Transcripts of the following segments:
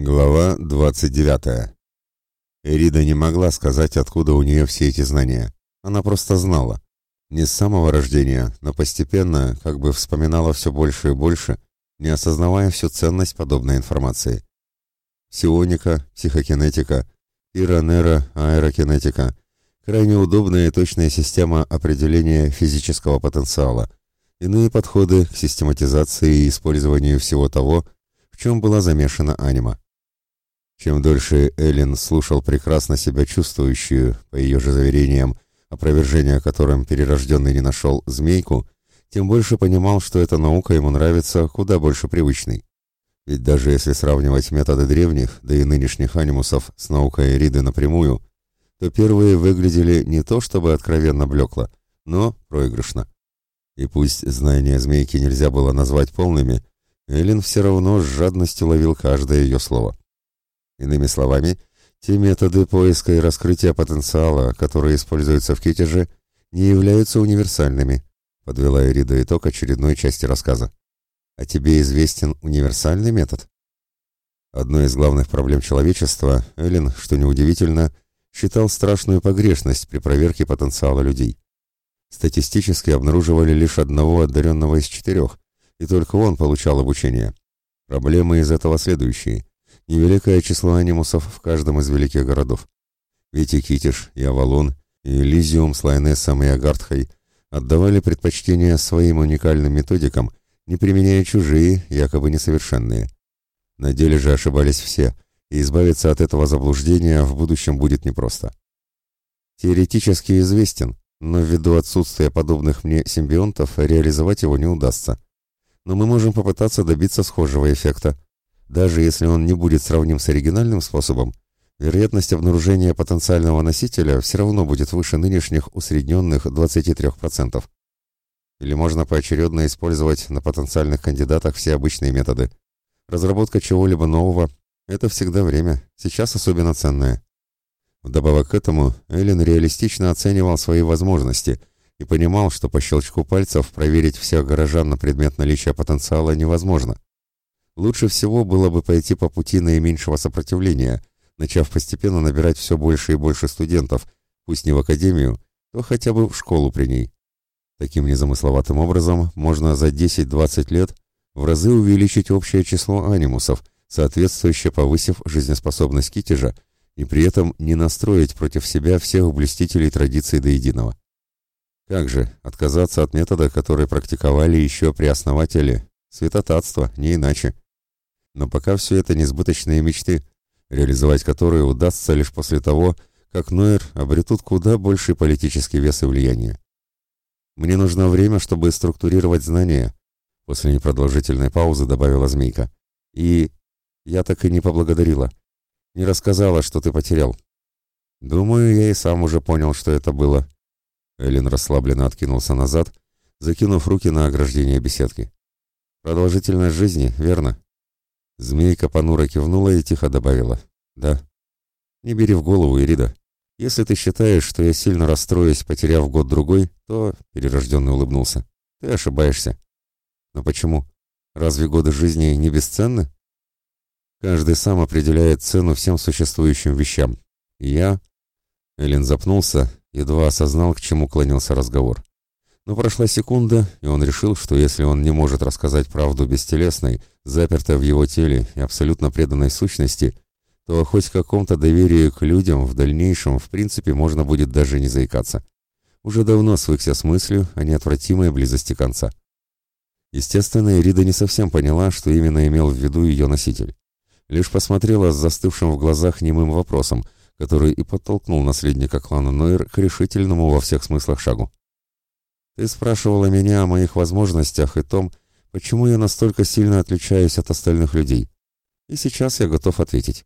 Глава 29. Эрида не могла сказать, откуда у нее все эти знания. Она просто знала. Не с самого рождения, но постепенно, как бы вспоминала все больше и больше, не осознавая всю ценность подобной информации. Псионика, психокинетика, иронера, аэрокинетика – крайне удобная и точная система определения физического потенциала, иные подходы к систематизации и использованию всего того, в чем была замешана анима. Чем дольше Эллен слушал прекрасно себя чувствующую, по ее же заверениям, опровержения которым перерожденный не нашел змейку, тем больше понимал, что эта наука ему нравится куда больше привычной. Ведь даже если сравнивать методы древних, да и нынешних анимусов с наукой Эриды напрямую, то первые выглядели не то чтобы откровенно блекло, но проигрышно. И пусть знания змейки нельзя было назвать полными, Эллен все равно с жадностью ловил каждое ее слово. Иными словами, те методы поиска и раскрытия потенциала, которые используются в Китеже, не являются универсальными, подвела Эрида итог очередной части рассказа. А тебе известен универсальный метод? Одной из главных проблем человечества Эллен, что неудивительно, считал страшную погрешность при проверке потенциала людей. Статистически обнаруживали лишь одного одаренного из четырех, и только он получал обучение. Проблемы из этого следующие невеликое число анимусов в каждом из великих городов. Ведь и Китиш, и Авалон, и Элизиум с Лайнессом и Агартхой отдавали предпочтение своим уникальным методикам, не применяя чужие, якобы несовершенные. На деле же ошибались все, и избавиться от этого заблуждения в будущем будет непросто. Теоретически известен, но ввиду отсутствия подобных мне симбионтов реализовать его не удастся. Но мы можем попытаться добиться схожего эффекта – даже если он не будет сравним с оригинальным способом, вероятность обнаружения потенциального носителя все равно будет выше нынешних усредненных 23%. Или можно поочередно использовать на потенциальных кандидатах все обычные методы. Разработка чего-либо нового – это всегда время, сейчас особенно ценное. Вдобавок к этому, Эллен реалистично оценивал свои возможности и понимал, что по щелчку пальцев проверить всех горожан на предмет наличия потенциала невозможно – Лучше всего было бы пойти по пути наименьшего сопротивления, начав постепенно набирать все больше и больше студентов, пусть не в академию, то хотя бы в школу при ней. Таким незамысловатым образом можно за 10-20 лет в разы увеличить общее число анимусов, соответствующе повысив жизнеспособность китежа, и при этом не настроить против себя всех блюстителей традиций до единого. Как же отказаться от метода, который практиковали еще при основателе? Святотатство, не иначе. Но пока все это несбыточные мечты, реализовать которые удастся лишь после того, как Нойер обретут куда больший политический вес и влияние. «Мне нужно время, чтобы структурировать знания», — после непродолжительной паузы добавила Змейка. «И я так и не поблагодарила. Не рассказала, что ты потерял». «Думаю, я и сам уже понял, что это было». Эллен расслабленно откинулся назад, закинув руки на ограждение беседки. «Продолжительность жизни, верно?» Змейка понуро кивнула и тихо добавила. «Да». «Не бери в голову, Ирида. Если ты считаешь, что я сильно расстроюсь, потеряв год-другой, то...» Перерожденный улыбнулся. «Ты ошибаешься». «Но почему? Разве годы жизни не бесценны?» «Каждый сам определяет цену всем существующим вещам. Я...» Эллен запнулся, едва осознал, к чему клонился разговор. Но прошла секунда, и он решил, что если он не может рассказать правду бестелесной, запертой в его теле и абсолютно преданной сущности, то хоть каком-то доверии к людям в дальнейшем в принципе можно будет даже не заикаться. Уже давно свыкся с мыслью о неотвратимой близости конца. Естественно, Ирида не совсем поняла, что именно имел в виду ее носитель. Лишь посмотрела с застывшим в глазах немым вопросом, который и подтолкнул наследника клана Нойер к решительному во всех смыслах шагу. Ты спрашивала меня о моих возможностях и том, почему я настолько сильно отличаюсь от остальных людей. И сейчас я готов ответить.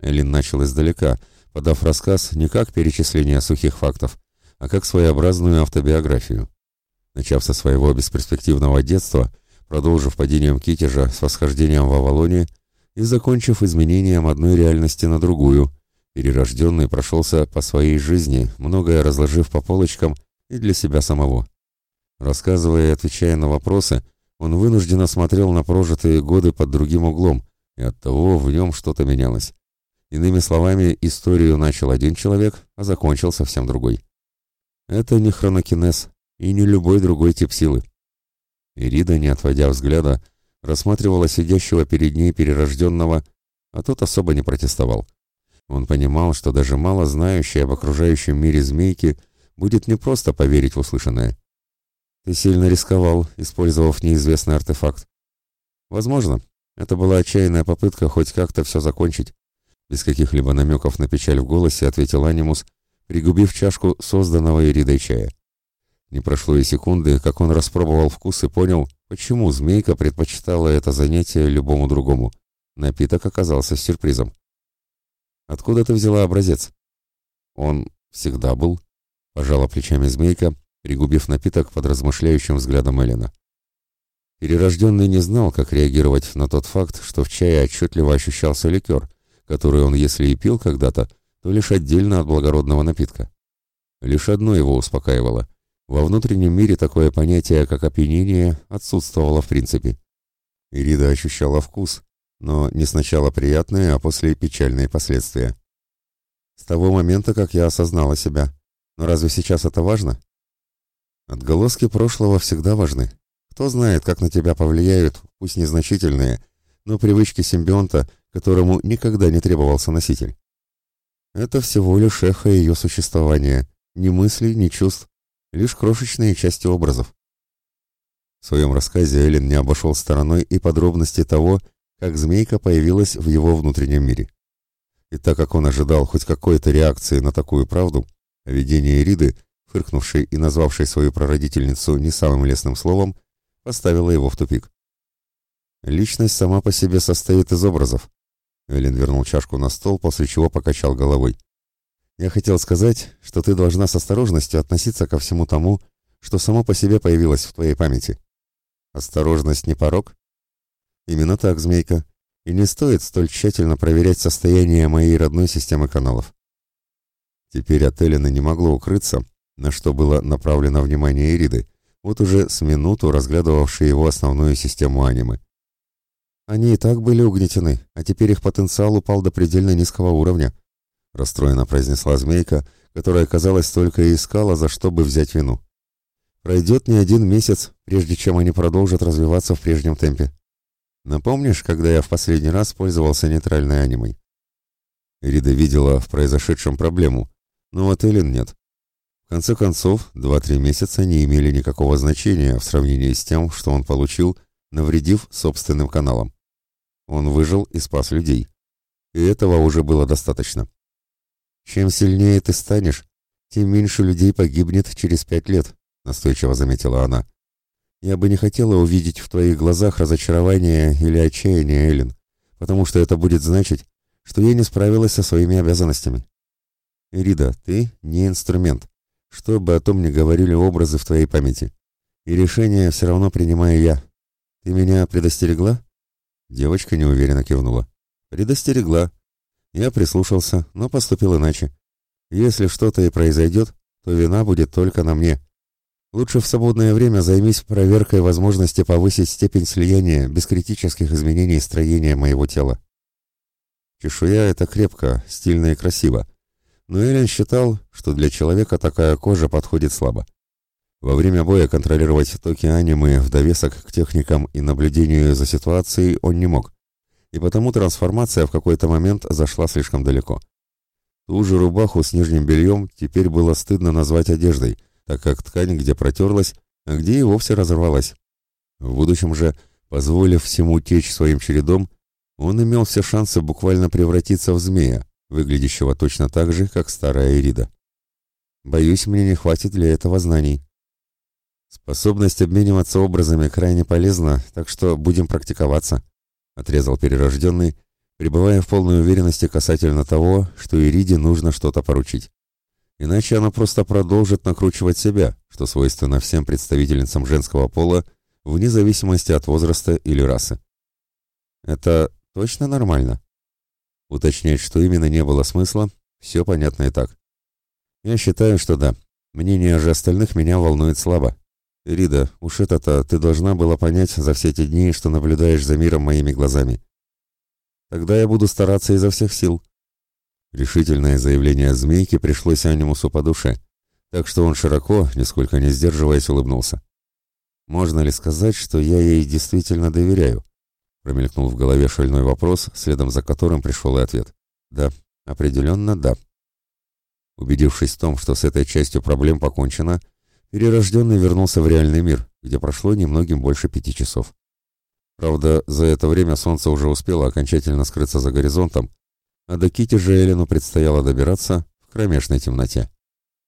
Элин начал издалека, подав рассказ не как перечисление сухих фактов, а как своеобразную автобиографию. Начав со своего бесперспективного детства, продолжив падением Китежа с восхождением в Авалоне и закончив изменением одной реальности на другую, перерожденный прошелся по своей жизни, многое разложив по полочкам и для себя самого. Рассказывая и отвечая на вопросы, он вынужденно смотрел на прожитые годы под другим углом, И оттого в нем что-то менялось. Иными словами, историю начал один человек, а закончил совсем другой. Это не хронокинез и не любой другой тип силы. Ирида, не отводя взгляда, рассматривала сидящего перед ней перерожденного, а тот особо не протестовал. Он понимал, что даже мало знающий об окружающем мире змейки будет не просто поверить в услышанное. Ты сильно рисковал, использовав неизвестный артефакт. Возможно, это была отчаянная попытка хоть как-то все закончить. Без каких-либо намеков на печаль в голосе ответил Анимус, пригубив чашку созданного Иридой чая. Не прошло и секунды, как он распробовал вкус и понял, почему змейка предпочитала это занятие любому другому. Напиток оказался сюрпризом. «Откуда ты взяла образец?» «Он всегда был», — пожала плечами змейка, пригубив напиток под размышляющим взглядом Эллина. Перерожденный не знал, как реагировать на тот факт, что в чае отчетливо ощущался ликер, который он, если и пил когда-то, то лишь отдельно от благородного напитка. Лишь одно его успокаивало. Во внутреннем мире такое понятие, как опьянение, отсутствовало в принципе. Ирида ощущала вкус, но не сначала приятные, а после печальные последствия. С того момента, как я осознала себя. Но разве сейчас это важно? Отголоски прошлого всегда важны. Кто знает, как на тебя повлияют, пусть незначительные, но привычки симбионта, которому никогда не требовался носитель. Это всего лишь эхо ее существования, ни мыслей, ни чувств, лишь крошечные части образов. В своем рассказе Эллен не обошел стороной и подробности того, как змейка появилась в его внутреннем мире. И так как он ожидал хоть какой-то реакции на такую правду, видение Ириды, фыркнувшей и назвавшей свою прародительницу не самым лестным словом, поставило его в тупик. Личность сама по себе состоит из образов. Эллен вернул чашку на стол, после чего покачал головой. Я хотел сказать, что ты должна с осторожностью относиться ко всему тому, что само по себе появилось в твоей памяти. Осторожность не порог? Именно так, змейка. И не стоит столь тщательно проверять состояние моей родной системы каналов. Теперь от Эллина не могло укрыться, на что было направлено внимание Ириды, вот уже с минуту разглядывавшей его основную систему анимы. Они и так были угнетены, а теперь их потенциал упал до предельно низкого уровня, расстроенно произнесла змейка, которая, казалось, только и искала, за что бы взять вину. Пройдет не один месяц, прежде чем они продолжат развиваться в прежнем темпе. Напомнишь, когда я в последний раз пользовался нейтральной анимой? Рида видела в произошедшем проблему, но вот Эллен нет. В конце концов, два-три месяца не имели никакого значения в сравнении с тем, что он получил, навредив собственным каналам. Он выжил и спас людей. И этого уже было достаточно. Чем сильнее ты станешь, тем меньше людей погибнет через пять лет, настойчиво заметила она. Я бы не хотела увидеть в твоих глазах разочарование или отчаяние, Эллен, потому что это будет значить, что я не справилась со своими обязанностями. Ирида, ты не инструмент, что бы о том ни говорили образы в твоей памяти. И решение все равно принимаю я. Ты меня предостерегла? Девочка неуверенно кивнула. Предостерегла. Я прислушался, но поступил иначе. Если что-то и произойдет, то вина будет только на мне. Лучше в свободное время займись проверкой возможности повысить степень слияния без критических изменений строения моего тела. Чешуя — это крепко, стильно и красиво. Но Эллен считал, что для человека такая кожа подходит слабо. Во время боя контролировать токи анимы в довесок к техникам и наблюдению за ситуацией он не мог, и потому трансформация в какой-то момент зашла слишком далеко. Ту же рубаху с нижним бельем теперь было стыдно назвать одеждой, так как ткань где протерлась, а где и вовсе разорвалась. В будущем же, позволив всему течь своим чередом, он имел все шансы буквально превратиться в змея, выглядящего точно так же, как старая Ирида. Боюсь, мне не хватит для этого знаний. Способность обмениваться образами крайне полезна, так что будем практиковаться, отрезал перерожденный, пребывая в полной уверенности касательно того, что Ириде нужно что-то поручить. Иначе она просто продолжит накручивать себя, что свойственно всем представительницам женского пола, вне зависимости от возраста или расы. Это точно нормально? Уточнять, что именно не было смысла, все понятно и так. Я считаю, что да. Мнение же остальных меня волнует слабо. Рида, уж это-то ты должна была понять за все эти дни, что наблюдаешь за миром моими глазами. Тогда я буду стараться изо всех сил». Решительное заявление змейки пришлось анимусу по душе, так что он широко, нисколько не сдерживаясь, улыбнулся. «Можно ли сказать, что я ей действительно доверяю?» Промелькнул в голове шальной вопрос, следом за которым пришел и ответ. «Да, определенно да». Убедившись в том, что с этой частью проблем покончено, перерожденный вернулся в реальный мир, где прошло немногим больше пяти часов. Правда, за это время солнце уже успело окончательно скрыться за горизонтом, а до Кити же Элену предстояло добираться в кромешной темноте.